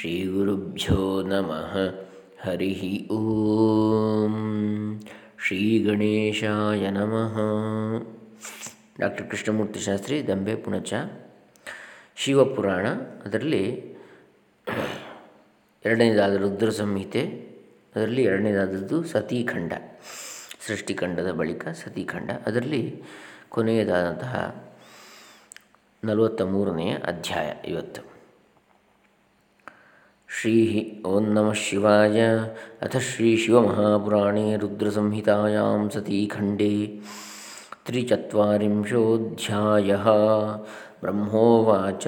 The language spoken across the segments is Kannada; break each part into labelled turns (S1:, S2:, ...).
S1: ಶ್ರೀಗುರುಭ್ಯೋ ನಮಃ ಹರಿ ಓಂ ಶ್ರೀ ಗಣೇಶಾಯ ನಮಃ ಡಾಕ್ಟರ್ ಕೃಷ್ಣಮೂರ್ತಿ ಶಾಸ್ತ್ರಿ ದಂಬೆ ಪುಣಚ ಶಿವಪುರಾಣ ಅದರಲ್ಲಿ ಎರಡನೇದಾದ ರುದ್ರ ಸಂಹಿತೆ, ಅದರಲ್ಲಿ ಎರಡನೇದಾದದ್ದು ಸತೀಖಂಡ, ಸೃಷ್ಟಿಖಂಡದ ಬಳಿಕ ಸತೀಖಂಡ, ಅದರಲ್ಲಿ ಕೊನೆಯದಾದಂತಹ ನಲವತ್ತ ಮೂರನೆಯ ಅಧ್ಯಾಯ ಇವತ್ತು. श्री ओं नमः शिवाय अथ श्रीशिवमहापुराणे रुद्रसंहितायां सतीखण्डे त्रिचत्वारिंशोऽध्यायः ब्रह्मोवाच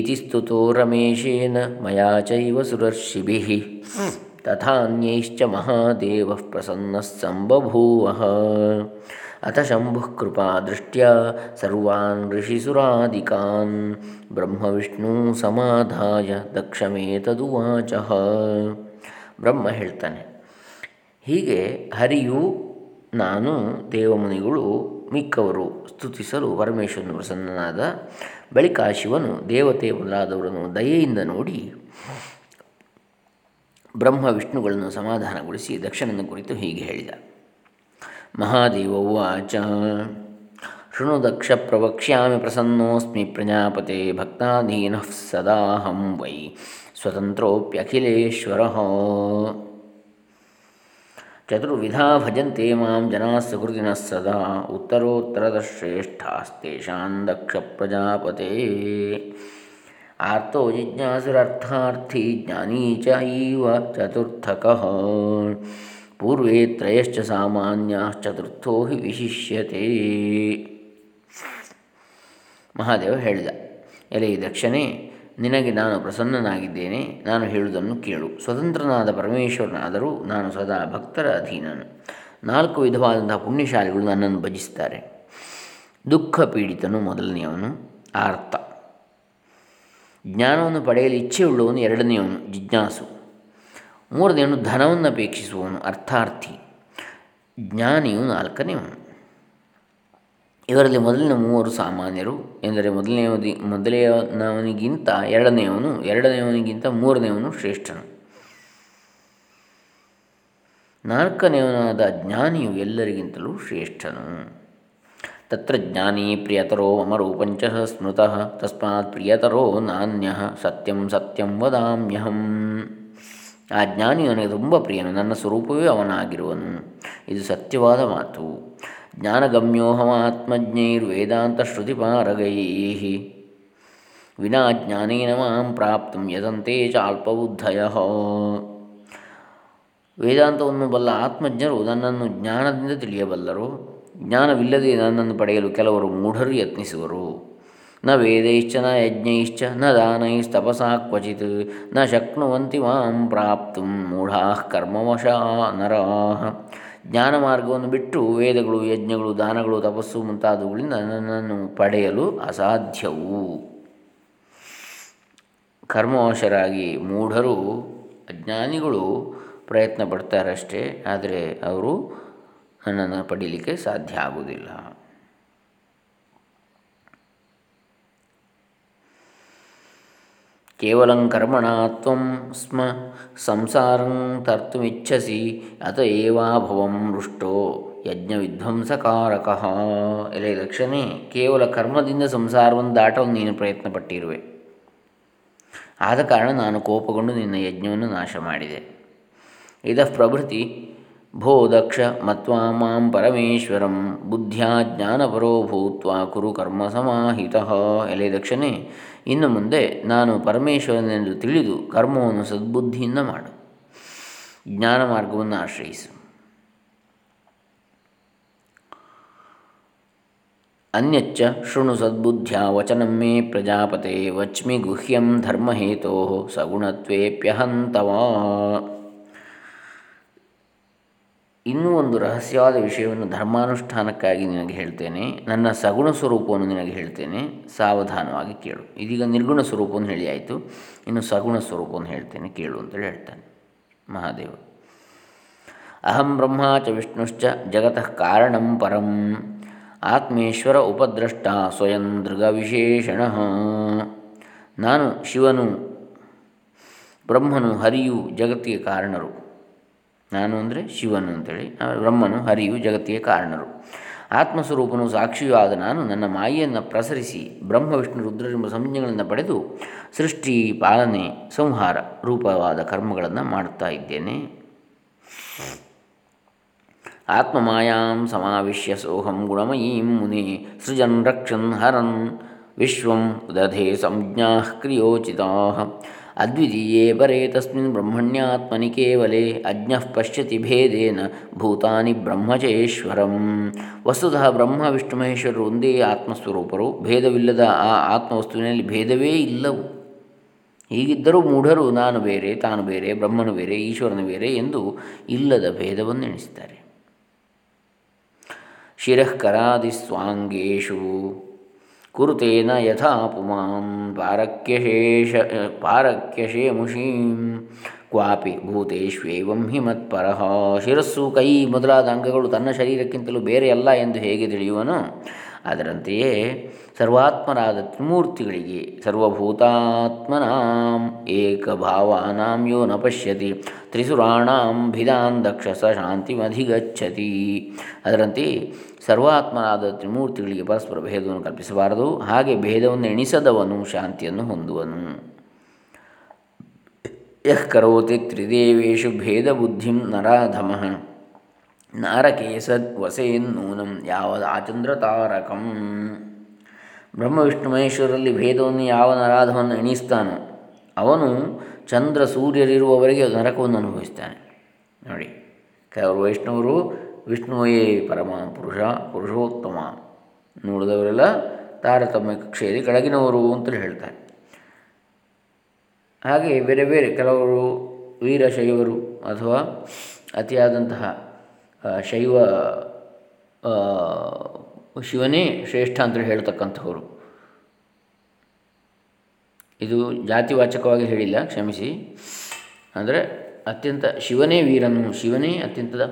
S1: इति स्तुतो रमेशेन मया चैव सुरर्षिभिः तथान्यैश्च महादेवः प्रसन्नः अथ शम्भुः कृपादृष्ट्या सर्वान् ऋषिसुरादिकान् ಬ್ರಹ್ಮವಿಷ್ಣು ಸಮಾಧಾಯ ದಕ್ಷಮೇತದುವಾಚ ಬ್ರಹ್ಮ ಹೇಳ್ತಾನೆ ಹೀಗೆ ಹರಿಯು ನಾನು ದೇವಮುನಿಗಳು ಮಿಕ್ಕವರು ಸ್ತುತಿಸಲು ಪರಮೇಶ್ವರನು ಪ್ರಸನ್ನನಾದ ಬಳಿಕ ಶಿವನು ದೇವತೆ ಮೊದಲಾದವರನ್ನು ದಯೆಯಿಂದ ನೋಡಿ ಬ್ರಹ್ಮ ವಿಷ್ಣುಗಳನ್ನು ಸಮಾಧಾನಗೊಳಿಸಿ ದಕ್ಷಿಣನ ಕುರಿತು ಹೀಗೆ ಹೇಳಿದ ಮಹಾದೇವ ಉವಾಚ ಶೃಣು ದಕ್ಷ ಪ್ರವಕ್ಷ್ಯಾಮಿ ಪ್ರಸನ್ನೋಸ್ಮಿ ಪ್ರಜಾಪತೆ ಭಕ್ತಾಧೀನಃ ಸದಾಹಂ ವೈ ಸ್ವತಂತ್ರೋಪ್ಯಖಿಲೇಶ್ವರ ಚತುರ್ವಿಧಾ ಭಜಂತೆ ಮಾಂ ಜನಾ ಸುಹೃದಿನಃ ಸದಾ ಉತ್ತರೋತ್ತರದ ಶ್ರೇಷ್ಠಾಸ್ತೇಷಾಂ ದಕ್ಷ ಪ್ರಜಾಪತೆ ಆರ್ತೋ ಜಿಜ್ಞಾಸುರರ್ಥಾರ್ಥಿ ಜ್ಞಾನೀ ಚ ಇವ ಚತುರ್ಥಕಃ ಪೂರ್ವೇ ತ್ರಯಶ್ಚ ಸಾಮಾನ್ಯಶ್ಚತುರ್ಥೋ ಹಿ ವಿಶಿಷ್ಯತೆ. ಮಹಾದೇವ ಹೇಳಿದ, ಎಲೆ ದಕ್ಷನೇ, ನಿನಗೆ ನಾನು ಪ್ರಸನ್ನನಾಗಿದ್ದೇನೆ, ನಾನು ಹೇಳುವುದನ್ನು ಕೇಳು. ಸ್ವತಂತ್ರನಾದ ಪರಮೇಶ್ವರನಾದರೂ ನಾನು ಸದಾ ಭಕ್ತರ ಅಧೀನನು. ನಾಲ್ಕು ವಿಧವಾದಂತಹ ಪುಣ್ಯಶಾಲಿಗಳು ನನ್ನನ್ನು ಭಜಿಸುತ್ತಾರೆ. ದುಃಖ ಪೀಡಿತನು ಮೊದಲನೆಯವನು, ಆರ್ತ. ಜ್ಞಾನವನ್ನು ಪಡೆಯಲು ಇಚ್ಛೆಯುಳ್ಳವನು ಎರಡನೆಯವನು, ಜಿಜ್ಞಾಸು. ಮೂರನೆಯವನು ಧನವನ್ನು ಅಪೇಕ್ಷಿಸುವವನು ಅರ್ಥಾರ್ಥಿ, ಜ್ಞಾನಿಯು ನಾಲ್ಕನೆಯವನು ಇವರಲ್ಲಿ ಮೊದಲಿನ ಮೂವರು ಸಾಮಾನ್ಯರು, ಎಂದರೆ ಮೊದಲನೆಯವದಿ, ಮೊದಲನೆಯವನಿಗಿಂತ ಎರಡನೆಯವನು ಎರಡನೆಯವನಿಗಿಂತ ಮೂರನೆಯವನು ಶ್ರೇಷ್ಠನು. ನಾಲ್ಕನೆಯವನಾದ ಜ್ಞಾನಿಯು ಎಲ್ಲರಿಗಿಂತಲೂ ಶ್ರೇಷ್ಠನು. ತತ್ರ ಜ್ಞಾನಿ ಪ್ರಿಯತರೋ ಮಮ ರೂಪಂಚ ಸ್ಮೃತಃ, ತಸ್ಮಾತ್ ಪ್ರಿಯತರೋ ನಾಣ್ಯ ಸತ್ಯಂ ಸತ್ಯಂ ವದಾಮ್ಯಹಂ. ಆ ಜ್ಞಾನಿಯು ನನಗೆ ತುಂಬ ಪ್ರಿಯನು. ನನ್ನ ಸ್ವರೂಪವೇ ಅವನಾಗಿರುವನು. ಇದು ಸತ್ಯವಾದ ಮಾತು. ಜ್ಞಾನಗಮ್ಯೋಹಮಾತ್ಮಜ್ಞೈರ್ವೇದಾಂತಶ್ರುತಿಪಾರಗೈ ವಿನಾ ಜ್ಞಾನೇನ ಮಾಂ ಪ್ರಾಪ್ತು ಯದಂತೆ ಚಾಲ್ಪಬುದ್ಧಯ. ವೇದಾಂತವನ್ನು ಬಲ್ಲ ಆತ್ಮಜ್ಞರು ನನ್ನನ್ನು ಜ್ಞಾನದಿಂದ ತಿಳಿಯಬಲ್ಲರು. ಜ್ಞಾನವಿಲ್ಲದೆ ನನ್ನನ್ನು ಪಡೆಯಲು ಕೆಲವರು ಮೂಢರು ಯತ್ನಿಸುವರು. ನ ವೇದೈಶ್ಚ ನ ಯಜ್ಞೈಶ್ಚ ನ ದಾನೈಸ್ತಪಸಾ ಕ್ವಚಿತ್. ನ ಶಕ್ನುವಂತಿ ಮಾಂ ಪ್ರಾಪ್ತು ಮೂಢಾ ಕರ್ಮವಶಾ ನರಾ. ಜ್ಞಾನ ಮಾರ್ಗವನ್ನು ಬಿಟ್ಟು ವೇದಗಳು, ಯಜ್ಞಗಳು, ದಾನಗಳು, ತಪಸ್ಸು ಮುಂತಾದವುಗಳಿಂದ ನನ್ನನ್ನು ಪಡೆಯಲು ಅಸಾಧ್ಯವು. ಕರ್ಮವಶರಾಗಿ ಮೂಢರು, ಅಜ್ಞಾನಿಗಳು ಪ್ರಯತ್ನ ಪಡ್ತಾರಷ್ಟೇ, ಆದರೆ ಅವರು ನನ್ನನ್ನು ಪಡೀಲಿಕ್ಕೆ ಸಾಧ್ಯ ಆಗುವುದಿಲ್ಲ. ಕೇವಲ ಕರ್ಮಣ ತ್ವಂ ಸ್ಮ, ಸಂಸಾರಂ ತರ್ತುಮಿಚ್ಛಸಿ, ಅತ ಏವಾಭವಂ ರುಷ್ಟೋ ಯಜ್ಞ ವಿಧ್ವಂಸಕಾರಕ ಎಲೆ ಲಕ್ಷಣೆ, ಕೇವಲ ಕರ್ಮದಿಂದ ಸಂಸಾರವನ್ನು ದಾಟಲು ನೀನು ಪ್ರಯತ್ನ ಪಟ್ಟಿರುವೆ ಆದ ಕಾರಣ ನಾನು ಕೋಪಗೊಂಡು ನಿನ್ನ ಯಜ್ಞವನ್ನು ನಾಶ ಮಾಡಿದೆ ಇದ ಪ್ರಭೃತಿ ಭೋ ದಕ್ಷ ಮತ್ವಾ ಮಾಂ ಪರಮೇಶ್ವರಂ ಬುದ್ಧ್ಯಾ ಜ್ಞಾನಪರೋ ಭೂತ್ವ ಕುರು ಕರ್ಮ ಸಮಾಹಿತ ಎಲೆ ದಕ್ಷನೇ ಇನ್ನು ಮುಂದೆ ನಾನು ಪರಮೇಶ್ವರನೆಂದು ತಿಳಿದು ಕರ್ಮವನ್ನು ಸದ್ಬುದ್ಧಿಯಿಂದ ಮಾಡು. ಜ್ಞಾನ ಮಾರ್ಗವನ್ನು ಆಶ್ರಯಿಸು. ಅನ್ಯಚ್ಚ ಶೃಣು ಸದ್ಬುದ್ಧ್ಯಾ ವಚನ ಮೇ ಪ್ರಜಾಪತೆ ವಚ್ಮಿ ಗುಹ್ಯಂ ಧರ್ಮಹೇತೋ ಸಗುಣತ್ವೇಪ್ಯಹಂತವಾ। ಇನ್ನೂ ಒಂದು ರಹಸ್ಯವಾದ ವಿಷಯವನ್ನು ಧರ್ಮಾನುಷ್ಠಾನಕ್ಕಾಗಿ ನಿನಗೆ ಹೇಳ್ತೇನೆ. ನನ್ನ ಸಗುಣ ಸ್ವರೂಪವನ್ನು ನಿನಗೆ ಹೇಳ್ತೇನೆ. ಸಾವಧಾನವಾಗಿ ಕೇಳು. ಇದೀಗ ನಿರ್ಗುಣ ಸ್ವರೂಪವನ್ನು ಹೇಳಿ ಆಯಿತು. ಇನ್ನು ಸಗುಣ ಸ್ವರೂಪವನ್ನು ಹೇಳ್ತೇನೆ. ಕೇಳು ಅಂತೇಳಿ ಹೇಳ್ತಾನೆ ಮಹಾದೇವ. ಅಹಂ ಬ್ರಹ್ಮ ಚ ವಿಷ್ಣುಶ್ಚ ಜಗತಃ ಕಾರಣಂ ಪರಂ. ಆತ್ಮೇಶ್ವರ ಉಪದ್ರಷ್ಟ ಸ್ವಯಂ ದೃಗ ವಿಶೇಷಣ ನಾನು ಶಿವನು, ಬ್ರಹ್ಮನು, ಹರಿಯು ಜಗತ್ತಿಗೆ ಕಾರಣರು. ನಾನು ಅಂದರೆ ಶಿವನು ಅಂತೇಳಿ. ಬ್ರಹ್ಮನು ಹರಿಯು ಜಗತ್ತಿಗೆ ಕಾರಣರು. ಆತ್ಮಸ್ವರೂಪನು ಸಾಕ್ಷಿಯೂ ಆದ ನಾನು ನನ್ನ ಮಾಯೆಯನ್ನು ಪ್ರಸರಿಸಿ ಬ್ರಹ್ಮ, ವಿಷ್ಣು ರುದ್ರರೆಂಬ ಸಂಜ್ಞೆಗಳನ್ನು ಪಡೆದು ಸೃಷ್ಟಿ, ಪಾಲನೆ, ಸಂಹಾರ ರೂಪವಾದ ಕರ್ಮಗಳನ್ನು ಮಾಡುತ್ತಾ ಇದ್ದೇನೆ. ಆತ್ಮ ಮಾಯಾಂ ಸಮಾವಿಶ್ಯ ಸೋಹಂ ಗುಣಮಯೀಂ ಮುನಿ ಸೃಜನ್ ರಕ್ಷನ್ ಹರನ್ ವಿಶ್ವಂ ದಧೆ ಸಂಜ್ಞಾ ಕ್ರಿಯೋಚಿತಾ ಅದ್ವಿತೀಯೇ ಪರೇ ತಸ್ಮಿನ್ ಬ್ರಹ್ಮಣ್ಯಾತ್ಮನಿ ಕೇವಲೇ ಅಜ್ಞಃ ಪಶ್ಯತಿ ಭೇದೇನ ಭೂತಾನಿ ಬ್ರಹ್ಮಚೇಶ್ವರಂ. ವಸ್ತುತಃ ಬ್ರಹ್ಮ, ವಿಷ್ಣು, ಮಹೇಶ್ವರರು ಒಂದೇ ಆತ್ಮಸ್ವರೂಪರು. ಭೇದವಿಲ್ಲದ ಆ ಆತ್ಮವಸ್ತುವಿನಲ್ಲಿ ಭೇದವೇ ಇಲ್ಲವು. ಹೀಗಿದ್ದರೂ ಮೂಢರು ನಾನು ಬೇರೆ, ತಾನು ಬೇರೆ, ಬ್ರಹ್ಮನು ಬೇರೆ, ಈಶ್ವರನು ಬೇರೆ ಎಂದು ಇಲ್ಲದ ಭೇದವನ್ನು ಎಣಿಸಿದ್ದಾರೆ ಶಿರಃಕರಾದಿಸ್ವಾಂಗೇಶು ಕುರುತೇನ ಯಥಾ ಪುಮಾಂ ಪಾರಕ್ಯಶೇಷ ಪಾರಕ್ಯಶೇಮುಷೀಂ ಕ್ವಾಪಿ ಭೂತೇಶ್ವೇವಂ ಹಿ ಮತ್ಪರಃ ಶಿರಸ್ಸು ಕೈ ಮೊದಲಾದ ಅಂಗಗಳು ತನ್ನ ಶರೀರಕ್ಕಿಂತಲೂ ಬೇರೆಯಲ್ಲ ಎಂದು ಹೇಗೆ ತಿಳಿಯುವನು? ಅದರಂತೆಯೇ ಸರ್ವಾತ್ಮರಾದ ತ್ರಿಮೂರ್ತಿಗಳಿಗೆ ಸರ್ವಭೂತಾತ್ಮನಾಂ ಏಕಭಾವಾನಾಂ ಯೋ ನ ಪಶ್ಯತಿ, ತ್ರಿಸುರಾಣಾಂ ಭಿದಾನ್ ದಕ್ಷಸ ಶಾಂತಿಮಧಿಗಚ್ಚತಿ. ಅದರಂತೆ ಸರ್ವಾತ್ಮನಾದ ತ್ರಿಮೂರ್ತಿಗಳಿಗೆ ಪರಸ್ಪರ ಭೇದವನ್ನು ಕಲ್ಪಿಸಬಾರದು, ಹಾಗೆ ಭೇದವನ್ನು ಎಣಿಸದವನು ಶಾಂತಿಯನ್ನು ಹೊಂದುವನು. ಯಃ ಕರೋತಿ ತ್ರಿದೇವೇಶು ಭೇದಬುದ್ಧಿಂ ನರಾಧಮಃ. ನಾರಕೇಸದ್ ಯಾವ ಯಾವದಾಚಂದ್ರ ತಾರಕಂ ಬ್ರಹ್ಮ, ವಿಷ್ಣು ಮಹೇಶ್ವರಲ್ಲಿ ಭೇದವನ್ನು ಯಾವ ನರಾಧವನ್ನು ಎಣಿಸ್ತಾನೋ ಅವನು ಚಂದ್ರ, ಸೂರ್ಯರಿರುವವರೆಗೆ ನರಕವನ್ನು ಅನುಭವಿಸ್ತಾನೆ. ನೋಡಿ, ಕೆಲವರು ವೈಷ್ಣವರು ವಿಷ್ಣುವೇ ಪರಮ ಪುರುಷ, ಪುರುಷೋತ್ತಮ, ನೋಡಿದವರೆಲ್ಲ ತಾರತಮ್ಯ ಕಕ್ಷೆಯಲ್ಲಿ ಕೆಳಗಿನವರು ಅಂತಲೇ ಹೇಳ್ತಾರೆ. ಹಾಗೆ ಬೇರೆ ಬೇರೆ ಕೆಲವರು ವೀರಶೈವರು ಅಥವಾ ಅತಿಯಾದಂತಹ ಶೈವ ಶಿವನೇ ಶ್ರೇಷ್ಠ ಅಂತ ಹೇಳ್ತಕ್ಕಂಥವರು. ಇದು ಜಾತಿವಾಚಕವಾಗಿ ಹೇಳಿಲ್ಲ, ಕ್ಷಮಿಸಿ. ಅಂದರೆ ಅತ್ಯಂತ ಶಿವನೇ ವೀರನು, ಶಿವನೇ ಅತ್ಯಂತದ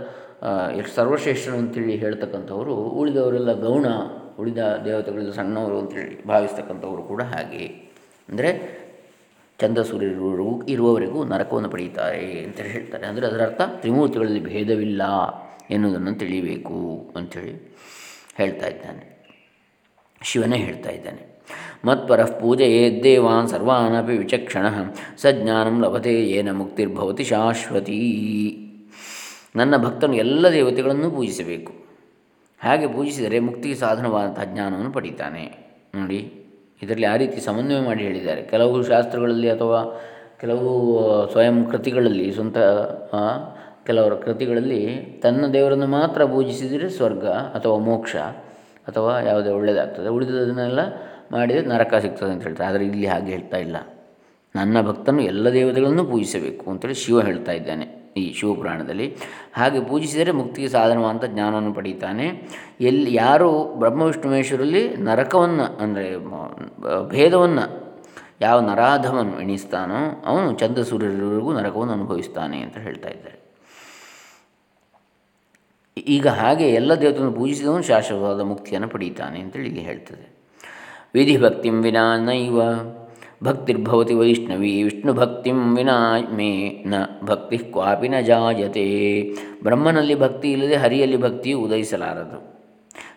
S1: ಸರ್ವಶ್ರೇಷ್ಠನು ಅಂತೇಳಿ ಹೇಳ್ತಕ್ಕಂಥವರು, ಉಳಿದವರೆಲ್ಲ ಗೌಣ, ಉಳಿದ ದೇವತೆಗಳೆಲ್ಲ ಸಣ್ಣವರು ಅಂತೇಳಿ ಭಾವಿಸ್ತಕ್ಕಂಥವರು ಕೂಡ ಹಾಗೆ. ಅಂದರೆ ಚಂದ್ರಸೂರ್ಯರು ಇರುವವರೆಗೂ ನರಕವನ್ನು ಪಡೆಯುತ್ತಾರೆ ಅಂತೇಳಿ ಹೇಳ್ತಾರೆ. ಅಂದರೆ ಅದರ ಅರ್ಥ ತ್ರಿಮೂರ್ತಿಗಳಲ್ಲಿ ಭೇದವಿಲ್ಲ. ಎನ್ನುವುದನ್ನು ತಿಳಿಯಬೇಕು ಅಂಥೇಳಿ ಹೇಳ್ತಾ ಇದ್ದಾನೆ. ಶಿವನೇ ಹೇಳ್ತಾ ಇದ್ದಾನೆ. ಮತ್ಪರಃ ಪೂಜೆಯೇ ದೇವಾನ್ ಸರ್ವಾನಪಿ ವಿಚಕ್ಷಣ, ಸಜ್ಞಾನಂ ಲಭತೆ ಏನ ಮುಕ್ತಿರ್ಭವತಿ ಶಾಶ್ವತೀ. ನನ್ನ ಭಕ್ತನು ಎಲ್ಲ ದೇವತೆಗಳನ್ನು ಪೂಜಿಸಬೇಕು. ಹಾಗೆ ಪೂಜಿಸಿದರೆ ಮುಕ್ತಿಗೆ ಸಾಧನವಾದಂತಹ ಜ್ಞಾನವನ್ನು ಪಡಿತಾನೆ. ನೋಡಿ, ಇದರಲ್ಲಿ ಆ ರೀತಿ ಸಮನ್ವಯ ಮಾಡಿ ಹೇಳಿದ್ದಾರೆ. ಕೆಲವು ಶಾಸ್ತ್ರಗಳಲ್ಲಿ ಅಥವಾ ಕೆಲವು ಸ್ವಯಂ ಕೃತಿಗಳಲ್ಲಿ ಸ್ವಂತ ಕೆಲವರ ಕೃತಿಗಳಲ್ಲಿ ತನ್ನ ದೇವರನ್ನು ಮಾತ್ರ ಪೂಜಿಸಿದರೆ ಸ್ವರ್ಗ ಅಥವಾ ಮೋಕ್ಷ ಅಥವಾ ಯಾವುದೇ ಒಳ್ಳೆಯದಾಗ್ತದೆ. ಉಳಿದದನ್ನೆಲ್ಲ ಮಾಡಿದರೆ ನರಕ ಸಿಗ್ತದೆ ಅಂತ ಹೇಳ್ತಾರೆ. ಆದರೆ ಇಲ್ಲಿ ಹಾಗೆ ಹೇಳ್ತಾ ಇಲ್ಲ. ನನ್ನ ಭಕ್ತನು ಎಲ್ಲ ದೇವತೆಗಳನ್ನು ಪೂಜಿಸಬೇಕು ಅಂತೇಳಿ ಶಿವ ಹೇಳ್ತಾ ಇದ್ದಾನೆ ಈ ಶಿವಪುರಾಣದಲ್ಲಿ ಹಾಗೆ ಪೂಜಿಸಿದರೆ ಮುಕ್ತಿಗೆ ಸಾಧನವಾದಂಥ ಜ್ಞಾನವನ್ನು ಪಡೀತಾನೆ. ಎಲ್ಲಿ ಯಾರು ಬ್ರಹ್ಮ, ವಿಷ್ಣು, ಮಹೇಶ್ವರಲ್ಲಿ ನರಕವನ್ನು ಅಂದರೆ ಭೇದವನ್ನು ಯಾವ ನರಾಧವನ್ನು ಎಣಿಸ್ತಾನೋ ಅವನು ಚಂದ್ರ ಸೂರ್ಯರಿವರೆಗೂ ನರಕವನ್ನು ಅನುಭವಿಸ್ತಾನೆ ಅಂತ ಹೇಳ್ತಾ ಇದ್ದಾರೆ. ಈಗ ಹಾಗೆ ಎಲ್ಲ ದೇವತೆಯನ್ನು ಪೂಜಿಸಿದವನು ಶಾಶ್ವತವಾದ ಮುಕ್ತಿಯನ್ನು ಪಡೀತಾನೆ ಅಂತೇಳಿ ಇಲ್ಲಿ ಹೇಳ್ತದೆ. ವಿಧಿಭಕ್ತಿಂ ವಿನಾ ನೈವ, ಭಕ್ತಿರ್ಭವತಿ ವೈಷ್ಣವಿ ವಿಷ್ಣು ಭಕ್ತಿಂ ವಿನಾ ಮೇ ನ, ಭಕ್ತಿ ಕ್ವಾಪಿ ನ ಜಾಯತೆ. ಬ್ರಹ್ಮನಲ್ಲಿ ಭಕ್ತಿ ಇಲ್ಲದೆ ಹರಿಯಲ್ಲಿ ಭಕ್ತಿಯು ಉದಯಿಸಲಾರದು.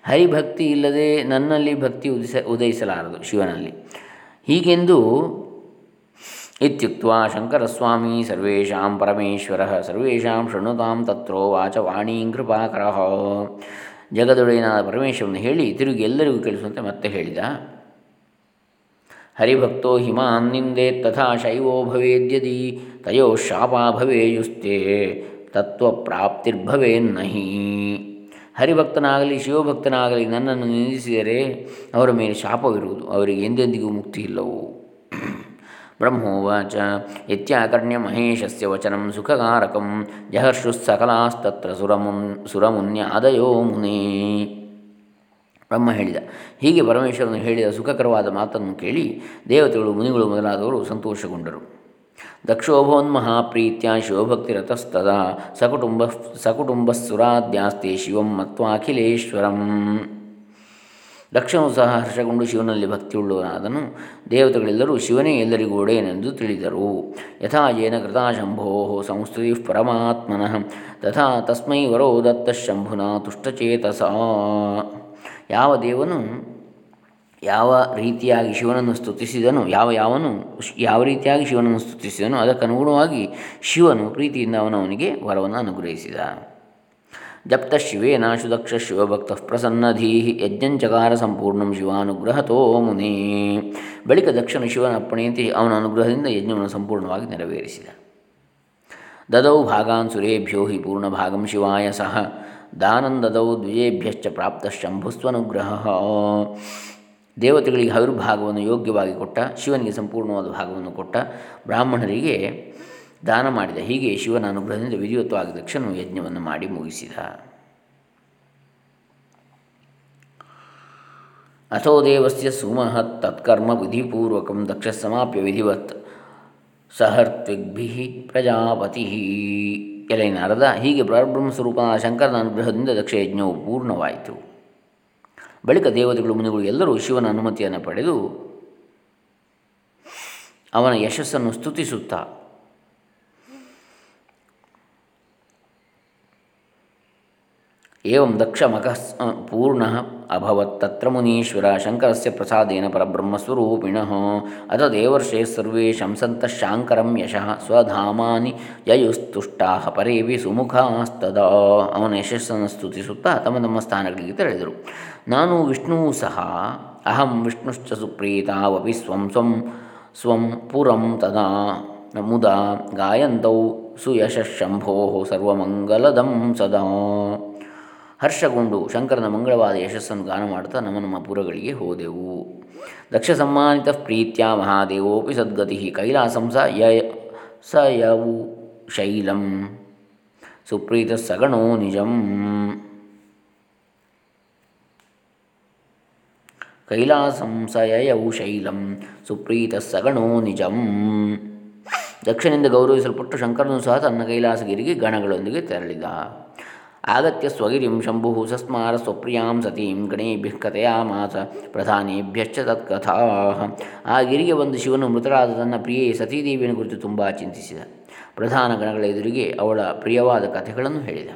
S1: ಹರಿಭಕ್ತಿ ಇಲ್ಲದೆ ನನ್ನಲ್ಲಿ ಭಕ್ತಿ ಉದಿಸ, ಉದಯಿಸಲಾರದು ಶಿವನಲ್ಲಿ. ಹೀಗೆಂದು ಇತ್ಯುಕ್ತ ಶಂಕರಸ್ವಾಮಿ ಸರ್ವೇಷಾಂ ಪರಮೇಶ್ವರ ಸರ್ವೇಷಾಂ ಶೃಣುತಾಂ ತತ್ರೋ ವಾಚ ವಾಣೀಂ ಕೃಪಾಕರ ಜಗದೊಡೆಯನಾದ ಪರಮೇಶ್ವರನ್ನು ಹೇಳಿ, ತಿರುಗಿ ಎಲ್ಲರಿಗೂ ಕೇಳಿಸುವಂತೆ ಮತ್ತೆ ಹೇಳಿದ. ಹರಿಭಕ್ತೋ ಹಿಮಾನ್ ನಿಂದೆ ತಥಾ ಶೈವೋ ಭವೇದ್ಯದಿ, ತಯೋ ಶಾಪ ಭವೇಯುಸ್ತೆ ತತ್ವಪ್ರಾಪ್ತಿರ್ಭವೇನ್ನಹಿ ಹರಿಭಕ್ತನಾಗಲಿ, ಶಿವಭಕ್ತನಾಗಲಿ ನನ್ನನ್ನು ನಿಂದಿಸಿದರೆ ಅವರ ಮೇಲೆ ಶಾಪವಿರುವುದು, ಅವರಿಗೆ ಎಂದೆಂದಿಗೂ ಮುಕ್ತಿ ಇಲ್ಲವು? ಬ್ರಹ್ಮೋವಾಚ ಇತ್ಯಾಕರ್ಣ್ಯ ಮಹೇಶಸ್ಯ ವಚನಂ ಸುಖಕಾರಕಂ ಜಹರ್ಷುಸ್ಸಕಲಾಸ್ತತ್ರ ಸುರಮುನ್ ಸುರಮುನ್ಯಾದಯೋ ಮುನೇ ಬ್ರಹ್ಮ ಹೇಳಿದ. ಹೀಗೆ ಪರಮೇಶ್ವರನು ಹೇಳಿದ ಸುಖಕರವಾದ ಮಾತನ್ನು ಕೇಳಿ ದೇವತೆಗಳು, ಮುನಿಗಳು ಮೊದಲಾದವರು ಸಂತೋಷಗೊಂಡರು. ದಕ್ಷೋಭವನ್ ಮಹಾಪ್ರೀತ್ಯ ಶಿವಭಕ್ತಿರತಸ್ತದ ಸಕುಟುಂಬ ಸಕುಟುಂಬಸ್ಸುರಾದ್ಯಾಸ್ತೆ ಶಿವಂ ಮತ್ತು ಅಖಿಲೇಶ್ವರಂ ದಕ್ಷನು ಸಹ ಹರ್ಷಗೊಂಡು ಶಿವನಲ್ಲಿ ಭಕ್ತಿಯುಳ್ಳವನಾದನು. ದೇವತೆಗಳೆಲ್ಲರೂ ಶಿವನೇ ಎಲ್ಲರಿಗೂ ಒಡೆಯನೆಂದು ತಿಳಿದರು. ಯಥಾ ಏನ ಕೃತಾ ಶಂಭೋ ಸಂಸ್ತುತಿ ಪರಮಾತ್ಮನಃ. ತಥಾ ತಸ್ಮೈ ವರೋ ದತ್ತ ಶಂಭುನ ತುಷ್ಟಚೇತಸ. ಯಾವ ದೇವನು ಯಾವ ರೀತಿಯಾಗಿ ಶಿವನನ್ನು ಸ್ತುತಿಸಿದನು, ಯಾವ ಯಾವನು ಯಾವ ರೀತಿಯಾಗಿ ಶಿವನನ್ನು ಸ್ತುತಿಸಿದನು ಅದಕ್ಕನುಗುಣವಾಗಿ ಶಿವನು ಪ್ರೀತಿಯಿಂದ ಅವನವನಿಗೆ ವರವನ್ನು ಅನುಗ್ರಹಿಸಿದ. ಜಪ್ತ ಶಿವೇನಾಶು ದಕ್ಷ ಶಿವಭಕ್ತ ಪ್ರಸನ್ನಧೀ ಯಜ್ಞಂಚಕಾರ ಸಂಪೂರ್ಣ ಶಿವಾನುಗ್ರಹತೋ ಮುನಿ. ಬಳಿಕ ದಕ್ಷನು ಶಿವನ ಅಪ್ಪಣೆಯಂತೆ ಅವನ ಅನುಗ್ರಹದಿಂದ ಯಜ್ಞವನ್ನು ಸಂಪೂರ್ಣವಾಗಿ ನೆರವೇರಿಸಿದ. ದದೌ ಭಾಗಾನ್ ಸುರೇಭ್ಯೋ ಹಿ ಪೂರ್ಣಭಾಗಂ ಶಿವಾಯ ಸಹ. ದಾನಂದದೌ ದ್ವಿಜೇಭ್ಯಶ್ಚ ಪ್ರಾಪ್ತ ಶಂಭುಸ್ವನುಗ್ರಹ. ದೇವತೆಗಳಿಗೆ ಆವಿರ್ಭಾಗವನ್ನು ಯೋಗ್ಯವಾಗಿ ಕೊಟ್ಟ, ಶಿವನಿಗೆ ಸಂಪೂರ್ಣವಾದ ಭಾಗವನ್ನು ಕೊಟ್ಟ ಬ್ರಾಹ್ಮಣರಿಗೆ ದಾನ ಮಾಡಿದ. ಹೀಗೆ ಶಿವನ ಅನುಗ್ರಹದಿಂದ ವಿಧಿವತ್ವಾಗಿ ದಕ್ಷನು ಯಜ್ಞವನ್ನು ಮಾಡಿ ಮುಗಿಸಿದ. ಅಥೋ ದೇವಸ್ಯ ಸುಮಹತ್ ತತ್ಕರ್ಮ ವಿಧಿಪೂರ್ವಕಂ ದಕ್ಷ ಸಮಾಪ್ಯ ವಿಧಿವತ್ ಸಹರ್ತ್ವಿಗ್ಭಿ ಪ್ರಜಾಪತಿ. ಎಲೆ ನಾರದ, ಹೀಗೆ ಪರಬ್ರಹ್ಮ ಸ್ವರೂಪನಾದ ಶಂಕರನ ಅನುಗ್ರಹದಿಂದ ದಕ್ಷ ಯಜ್ಞವು ಪೂರ್ಣವಾಯಿತು. ಬಳಿಕ ದೇವತೆಗಳು, ಮುನಿಗಳು ಎಲ್ಲರೂ ಶಿವನ ಅನುಮತಿಯನ್ನು ಪಡೆದು ಅವನ ಯಶಸ್ಸನ್ನು ಸ್ತುತಿಸುತ್ತಾ ಏವಂ ದಕ್ಷಮಕಃ ಪೂರ್ಣ ಅಭವತ್ ತತ್ರ ಮುನೀಶ್ವರ ಶಂಕರಸ್ಯ ಪ್ರಸಾದೇನ ಪರಬ್ರಹ್ಮಸ್ವರೂಪಿಣಃ ಅಥ ದೇವರ್ಷೇ ಸರ್ವೇ ಶಂಸಂತಃ ಶಾಂಕರಂ ಯಶಃ ಸ್ವಧಾಮಾನಿ ಯಯುಸ್ತುಷ್ಟಾ ಪರೇವಿ ಸುಮುಖಾಸ್ತದ ಅವನ ಯಶಸ್ಸನ್ನು ಸ್ತುತಿಸುತ್ತಾ ತಮ್ಮ ತಮ್ಮ ಸ್ಥಾನಗಳಿಗೆ ತೆರಳಿದರು ನಾನು ವಿಷ್ಣುವು ಸಹ ಅಹಂ ವಿಷ್ಣುಶ್ಚ ಸುಪ್ರೀತಾವಪಿ ಸ್ವಂ ಸ್ವಂ ಸ್ವಂ ಪುರಂ ತದಾ ಮುದಾ ಗಾಯಂತೌ ಸುಯಶಃ ಶಂಭೋ ಸರ್ವಮಂಗಲದಂ ಸದಾ ಹರ್ಷಗೊಂಡು ಶಂಕರನ ಮಂಗಳವಾದ ಯಶಸ್ಸನ್ನು ಗಾನ ಮಾಡುತ್ತಾ ನಮ್ಮ ನಮ್ಮ ಪುರಗಳಿಗೆ ಹೋದೆವು. ದಕ್ಷ ಸಮ್ಮಾನಿತ ಪ್ರೀತ್ಯ ಮಹಾದೇವೋಪಿ ಸದ್ಗತಿ ಕೈಲಾಸಂಸ ಯ ಸ ಶೈಲಂ. ಸುಪ್ರೀತ ಸಗಣೋ ನಿಜಂ. ಕೈಲಾಸಂ ಸ ಯಯೌ ಶೈಲಂ, ಸುಪ್ರೀತ ಸಗಣೋ ನಿಜಂ. ದಕ್ಷನಿಂದ ಗೌರವಿಸಲ್ಪಟ್ಟು ಶಂಕರನು ಸಹ ತನ್ನ ಕೈಲಾಸಗಿರಿಗೆ ಗಣಗಳೊಂದಿಗೆ ತೆರಳಿದ. ಆಗತ್ಯ ಸ್ವಗಿರಿಂ ಶಂಭು ಸಸ್ಮಾರ ಸ್ವಪ್ರಿಯಾಂ ಸತೀಂ ಗಣೇಭ್ಯ ಕಥೆಯಾಮಾಸ ಪ್ರಧಾನೇಭ್ಯಶ್ಚ ತತ್ಕಥಾ ಆ ಗಿರಿಗೆ ಬಂದು ಶಿವನು ಮೃತರಾದ ತನ್ನ ಪ್ರಿಯೆ ಸತೀದೇವಿಯನ್ನು ಕುರಿತು ತುಂಬ ಚಿಂತಿಸಿದ. ಪ್ರಧಾನ ಗಣಗಳ ಎದುರಿಗೆ ಅವಳ ಪ್ರಿಯವಾದ ಕಥೆಗಳನ್ನು ಹೇಳಿದ.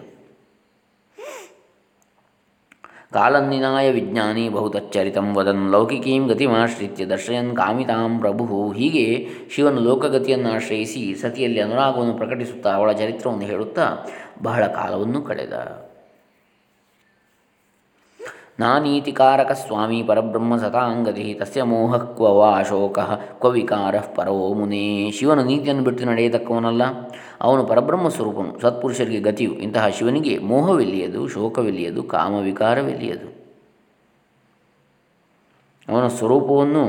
S1: ಕಾಲನ್ನಿನಾಯ ವಿಜ್ಞಾನಿ ಬಹುತಚ್ಚರಿತಂ ವದನ್ ಲೌಕಿಕೀಂ ಗತಿಮಾಶ್ರಿತ್ಯ ದರ್ಶಯನ್ ಕಾಮಿತಾಂ ಪ್ರಭು ಹೀಗೆ ಶಿವನು ಲೋಕಗತಿಯನ್ನು ಆಶ್ರಯಿಸಿ ಸತಿಯಲ್ಲಿ ಅನುರಾಗವನ್ನು ಪ್ರಕಟಿಸುತ್ತಾ ಅವಳ ಚರಿತ್ರವನ್ನು ಹೇಳುತ್ತಾ ಬಹಳ ಕಾಲವನ್ನು ಕಳೆದ. ನಾನೀತಿಕಾರಕ ಸ್ವಾಮಿ ಪರಬ್ರಹ್ಮ ಸತಾಂಗತಿ ತಸ್ಯ ಮೋಹ ಕ್ವ ವಾ ಅಶೋಕ ಕ್ವ ವಿಕಾರ ಪರೋ ಮುನೇ. ಶಿವನು ನೀತಿಯನ್ನು ಬಿಟ್ಟು ನಡೆಯತಕ್ಕವನಲ್ಲ. ಅವನು ಪರಬ್ರಹ್ಮ ಸ್ವರೂಪನು ಸತ್ಪುರುಷರಿಗೆ ಗತಿಯು. ಇಂತಹ ಶಿವನಿಗೆ ಮೋಹವಿಲ್ಲಿಯದು, ಶೋಕವಿಲ್ಲಿಯದು, ಕಾಮವಿಕಾರವಿಲ್ಲಿಯದು. ಅವನ ಸ್ವರೂಪವನ್ನು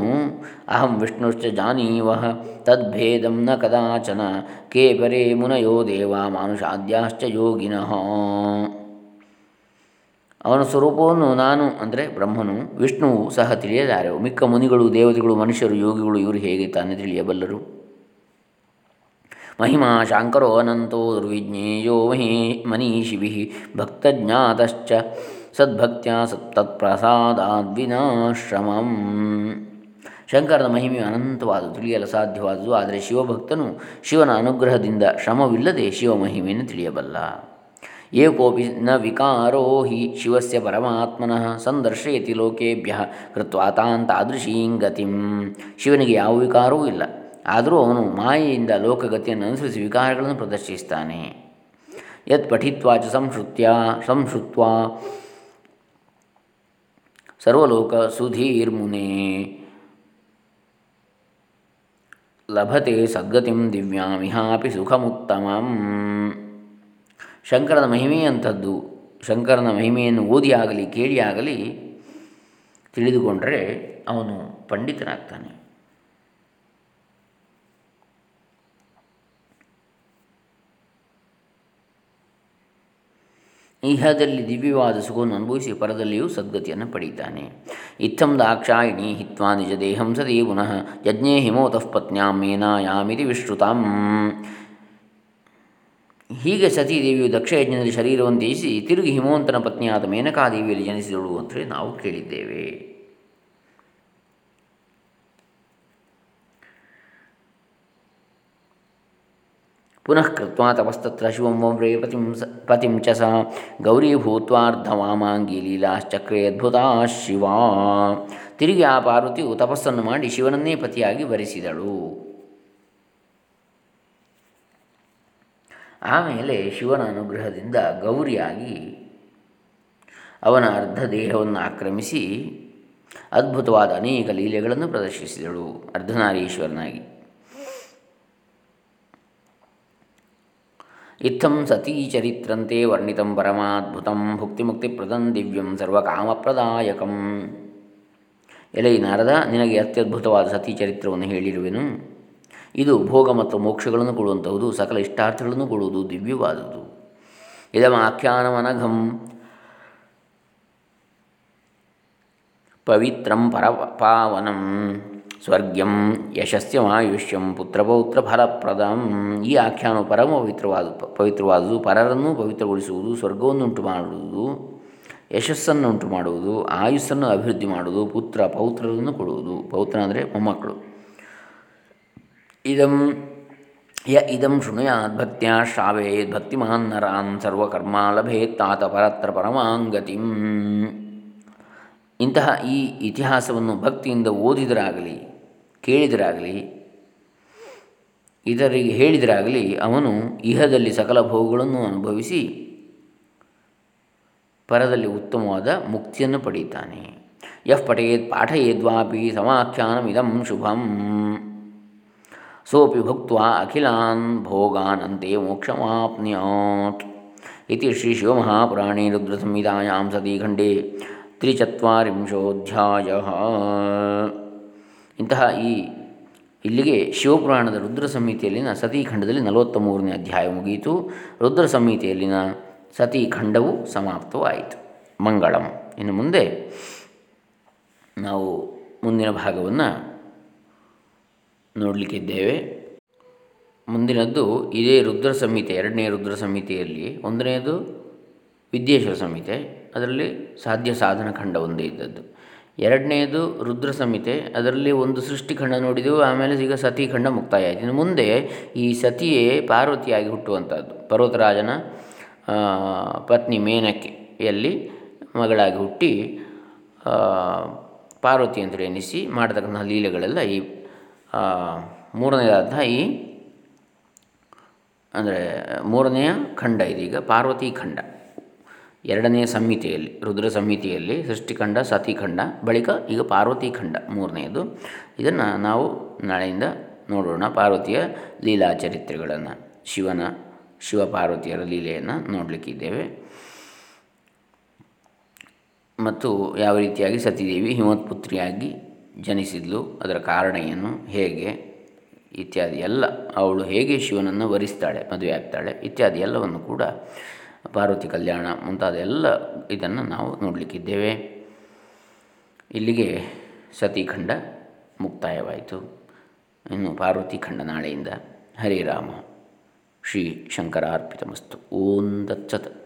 S1: ಅಹಂ ವಿಷ್ಣುಶ್ಚ ಜಾನೀವಹ ತದ್ಭೇದಂ ನ ಕದಾಚನ. ಕೇ ಪರೇ ಮುನಯೋ ದೇವ, ಮಾನುಷಾದ್ಯಾಶ್ಚ ಯೋಗಿನಃ. ಅವನ ಸ್ವರೂಪವನ್ನು ನಾನು, ಅಂದರೆ ಬ್ರಹ್ಮನು, ವಿಷ್ಣುವು ಸಹ ತಿಳಿಯಲಾರೆವು ಮಿಕ್ಕ ಮುನಿಗಳು, ದೇವತೆಗಳು, ಮನುಷ್ಯರು, ಯೋಗಿಗಳು, ಇವರು ಹೇಗೆ ತಾನೇ ತಿಳಿಯಬಲ್ಲರು? ಮಹಿಮಾ ಶಾಂಕರೋ ಅನಂತೋ ದುರ್ವಿಜ್ಞೇಯೋ ಮಹಿ ಮನೀಷಿಭಿ ಭಕ್ತಜ್ಞಾತಶ್ಚ ಸದ್ಭಕ್ತ್ಯ ಸತ್ತತ್ಪ್ರಸಾದಾದ್ವಿನಾಶ್ರಮಂ ಶಂಕರನ ಮಹಿಮೆಯು ಅನಂತವಾದ, ತಿಳಿಯಲು ಸಾಧ್ಯವಾದುದು. ಆದರೆ ಶಿವಭಕ್ತನು ಶಿವನ ಅನುಗ್ರಹದಿಂದ ಶ್ರಮವಿಲ್ಲದೆ ಶಿವ ಮಹಿಮೆಯನ್ನು ತಿಳಿಯಬಲ್ಲ. ಏಕೋಪಿ ನ ವಿಕಾರೋ ಹಿ ಶಿವಸ್ಯ ಪರಮಾತ್ಮನಃ ಸಂದರ್ಶಯತಿ ಲೋಕೇಭ್ಯ ಕೃತ್ವಾ ತಾನ್ ತಾದೃಶೀಂ ಗತಿಂ. ಶಿವನಿಗೆ ಯಾವ ವಿಕಾರವೂ ಇಲ್ಲ. ಆದರೂ ಅವನು ಮಾಯೆಯಿಂದ ಲೋಕಗತಿಯನ್ನು ಅನುಸರಿಸಿ ವಿಕಾರಗಳನ್ನು ಪ್ರದರ್ಶಿಸ್ತಾನೆ. ಯತ್ ಪಠಿತ್ವಾ ಚ ಸಂಶ್ರುತ್ಯ ಸಂಶ್ರುತ್ವ ಸರ್ವಲೋಕ ಸುಧೀರ್ ಸುಧೀರ್ಮುನೆ. ಲಭತೆ ಸದ್ಗತಿಂ ದಿವ್ಯಾಮಿಹಾಪಿ ಸುಖಮುತ್ತಮಂ. ಶಂಕರನ ಮಹಿಮೆಯಂಥದ್ದು ಶಂಕರನ ಮಹಿಮೆಯನ್ನು ಓದಿ ಆಗಲಿ, ಕೇಳಿ ಆಗಲಿ ತಿಳಿದುಕೊಂಡರೆ ಅವನು ಪಂಡಿತನಾಗ್ತಾನೆ. ಇಹದಲ್ಲಿ ದಿವ್ಯವಾದ ಸುಖವನ್ನು ಅನುಭವಿಸಿ ಪರದಲ್ಲಿಯೂ ಸದ್ಗತಿಯನ್ನು ಪಡೀತಾನೆ. ಇತ್ತಂ ದಾಕ್ಷಾಯಿಣಿ ಹಿತ್ವಾ ನಿಜ ದೇಹಂ ಸದೇ ಪುನಃ ಯಜ್ಞೇ ಹಿಮೋತಃ ಪತ್ನ್ಯಾಂ ಮೇನಾಯಾಮಿತಿ ವಿಶ್ರುತಾಂ. ಹೀಗೆ ಸತೀದೇವಿಯು ದಕ್ಷಯಜ್ಞದಲ್ಲಿ ಶರೀರವನ್ನು ತ್ಯಜಿಸಿ ತಿರುಗಿ ಹಿಮವಂತನ ಪತ್ನಿಯಾದ ಮೇನಕಾದೇವಿಯಲ್ಲಿ ಜನಿಸಿದಳು ಅಂತೇಳಿ ನಾವು ಕೇಳಿದ್ದೇವೆ. ಪುನಃ ಕೃತ್ವಾ ತಪಸ್ತತ್ರ ಶಿವಂ ವಮ್ರೇ ಪತಿ ಸ ಪತಿಂ ಚ ಸ ಗೌರಿ ಭೂತ್ವಾರ್ಧವಾಮಾಂಗಿ ಲೀಲಾಶ್ಚಕ್ರೇ ಅದ್ಭುತ ಶಿವ. ತಿರುಗಿ ಆ ಪಾರ್ವತಿಯು ತಪಸ್ಸನ್ನು ಮಾಡಿ ಶಿವನನ್ನೇ ಪತಿಯಾಗಿ ವರಿಸಿದಳು. ಆಮೇಲೆ ಶಿವನ ಅನುಗ್ರಹದಿಂದ ಗೌರಿಯಾಗಿ ಅವನ ಅರ್ಧ ದೇಹವನ್ನು ಆಕ್ರಮಿಸಿ ಅದ್ಭುತವಾದ ಅನೇಕ ಲೀಲೆಗಳನ್ನು ಪ್ರದರ್ಶಿಸಿದಳು ಅರ್ಧನಾರೀಶ್ವರನಾಗಿ. ಇತ್ತಂ ಸತೀಚರಿತ್ರಂತೆ ವರ್ಣಿತಂ ಪರಮಾದ್ಭುತಂ ಭುಕ್ತಿಮುಕ್ತಿಪ್ರದಂ ದಿವ್ಯಂ ಸರ್ವಕಾಮಪ್ರದಾಯಕಂ. ಎಲೈ ನಾರದ, ನಿನಗೆ ಅತ್ಯದ್ಭುತವಾದ ಸತೀ ಚರಿತ್ರವನ್ನು ಹೇಳಿರುವೆನು. ಇದು ಭೋಗ ಮತ್ತು ಮೋಕ್ಷಗಳನ್ನು ಕೊಡುವಂಥದ್ದು ಸಕಲ ಇಷ್ಟಾರ್ಥಗಳನ್ನು ಕೊಡುವುದು, ದಿವ್ಯವಾದುದು. ಇದಮಾಖ್ಯಾನಮನಘಂ ಪವಿತ್ರಂ ಪರ ಪಾವನಂ ಸ್ವರ್ಗ್ಯಂ ಯಶಸ್ಯಮಾಯುಷ್ಯಂ ಪುತ್ರಪೌತ್ರ ಫಲಪ್ರದಂ. ಈ ಆಖ್ಯಾನವು ಪರಮ ಪವಿತ್ರವಾದ ಪವಿತ್ರವಾದುದು, ಪರರನ್ನು ಪವಿತ್ರಗೊಳಿಸುವುದು ಸ್ವರ್ಗವನ್ನುಂಟು ಮಾಡುವುದು ಯಶಸ್ಸನ್ನುಂಟು ಮಾಡುವುದು ಆಯುಸ್ಸನ್ನು ಅಭಿವೃದ್ಧಿ ಮಾಡುವುದು, ಪುತ್ರ ಪೌತ್ರರನ್ನು ಕೊಡುವುದು ಪೌತ್ರ ಅಂದರೆ ಮೊಮ್ಮಕ್ಕಳು. ಇದಂ ಯ ಇದಂ ಶೃಣುಯಾತ್ ಭಕ್ತಿಯ ಶ್ರಾವೇತ್ ಭಕ್ತಿಮಾನ್ ನರಾನ್ ಸರ್ವಕರ್ಮ ಲಭೇತ್ ತಾತ ಪರತ್ರ ಪರಮಾಂಗತಿಂ ಇಂತಹ ಈ ಇತಿಹಾಸವನ್ನು ಭಕ್ತಿಯಿಂದ ಓದಿದರಾಗಲಿ, ಕೇಳಿದರಾಗಲಿ ಇದರಿಗೆ ಹೇಳಿದರಾಗಲಿ, ಅವನು ಇಹದಲ್ಲಿ ಸಕಲ ಭೋಗಗಳನ್ನು ಅನುಭವಿಸಿ ಪರದಲ್ಲಿ ಉತ್ತಮವಾದ ಮುಕ್ತಿಯನ್ನು ಪಡೆಯುತ್ತಾನೆ ಯಃ ಪಠೇತ್ ಪಾಠಯೇದ್ವಾಪಿ ಸಮಾಖ್ಯಾನಮಿದಂ ಶುಭಂ. ಸೋಪಿ ಭುಕ್ತ ಅಖಿಲಾನ್ ಭೋಗಾನ್ ಅಂತೆ ಮೋಕ್ಷಮಾಪ್ನುಯಾತ್ ಇತಿ ಶ್ರೀ ಶಿವಮಹಾಪುರಾಣೇ ರುದ್ರಸಂಹಿತಾಯಾಂ ಸತೀಖಂಡೇ ತ್ರಿಚತ್ವರಿಂಶೋಧ್ಯಾಯ ಇಂತಹ ಈ ಇಲ್ಲಿಗೆ ಶಿವಪುರಾಣದ ರುದ್ರ ಸಂಹಿತೆಯಲ್ಲಿನ ಸತೀಖಂಡದಲ್ಲಿ ನಲವತ್ತ ಮೂರನೇ ಅಧ್ಯಾಯ ಮುಗಿಯಿತು. ರುದ್ರ ಸಂಹಿತೆಯಲ್ಲಿನ ಸತೀಖಂಡವು ಸಮಾಪ್ತವಾಯಿತು. ಮಂಗಳಂ. ಇನ್ನು ಮುಂದೆ ನಾವು ಮುಂದಿನ ಭಾಗವನ್ನು ನೋಡಲಿಕ್ಕಿದ್ದೇವೆ. ಮುಂದಿನದ್ದು ಇದೇ ರುದ್ರ ಸಂಹಿತೆ, ಎರಡನೇ ರುದ್ರ ಸಂಹಿತೆಯಲ್ಲಿ ಒಂದನೆಯದು ವಿದ್ಯೇಶ್ವರ ಸಂಹಿತೆ, ಅದರಲ್ಲಿ ಸಾಧ್ಯ ಸಾಧನ ಖಂಡ ಒಂದೇ ಇದ್ದದ್ದು. ಎರಡನೆಯದು ರುದ್ರ ಸಂಹಿತೆ, ಅದರಲ್ಲಿ ಒಂದು ಸೃಷ್ಟಿಖಂಡ ನೋಡಿದೆವು, ಆಮೇಲೆ ಈಗ ಸತಿಖಂಡ ಮುಕ್ತಾಯ ಆಯಿತು ಇನ್ನು ಮುಂದೆ ಈ ಸತಿಯೇ ಪಾರ್ವತಿಯಾಗಿ ಹುಟ್ಟುವಂಥದ್ದು. ಪರ್ವತರಾಜನ ಪತ್ನಿ ಮೇನಕೆಯಲ್ಲಿ ಮಗಳಾಗಿ ಹುಟ್ಟಿ ಪಾರ್ವತಿ ಅಂತೇಳಿ ಎನಿಸಿ ಮಾಡತಕ್ಕಂಥ ಲೀಲೆಗಳೆಲ್ಲ ಈ ಮೂರನೇದಾದ ಈ ಅಂದರೆ ಮೂರನೆಯ ಖಂಡ ಇದೀಗ, ಪಾರ್ವತಿ ಖಂಡ. ಎರಡನೆಯ ಸಂಹಿತೆಯಲ್ಲಿ ರುದ್ರ ಸಂಹಿತೆಯಲ್ಲಿ ಸೃಷ್ಟಿಖಂಡ ಸತಿಖಂಡ ಬಳಿಕ ಈಗ ಪಾರ್ವತಿ ಖಂಡ ಮೂರನೆಯದು. ಇದನ್ನು ನಾವು ನಾಳೆಯಿಂದ ನೋಡೋಣ, ಪಾರ್ವತಿಯ ಲೀಲಾ ಚರಿತ್ರೆಗಳನ್ನು, ಶಿವನ ಶಿವ ಪಾರ್ವತಿಯರ ಲೀಲೆಯನ್ನು ನೋಡಲಿಕ್ಕಿದ್ದೇವೆ ಮತ್ತು ಯಾವ ರೀತಿಯಾಗಿ ಸತೀದೇವಿ ಹಿಮತ್ಪುತ್ರಿಯಾಗಿ ಜನಿಸಿದ್ಲು, ಅದರ ಕಾರಣ ಏನು ಹೇಗೆ ಇತ್ಯಾದಿ ಎಲ್ಲ, ಅವಳು ಹೇಗೆ ಶಿವನನ್ನು ವರಿಸ್ತಾಳೆ, ಮದುವೆ ಆಗ್ತಾಳೆ ಇತ್ಯಾದಿ ಎಲ್ಲವನ್ನು ಕೂಡ ಪಾರ್ವತಿ ಕಲ್ಯಾಣ ಮುಂತಾದ ಎಲ್ಲ ಇದನ್ನು ನಾವು ನೋಡಲಿಕ್ಕಿದ್ದೇವೆ. ಇಲ್ಲಿಗೆ ಸತೀಖಂಡ ಮುಕ್ತಾಯವಾಯಿತು. ಇನ್ನು ಪಾರ್ವತಿ ಖಂಡ ನಾಳೆಯಿಂದ ಹರಿರಾಮ ಶ್ರೀ ಶಂಕರಾರ್ಪಿತಮಸ್ತು. ಓಂ ದತ್ಸತ್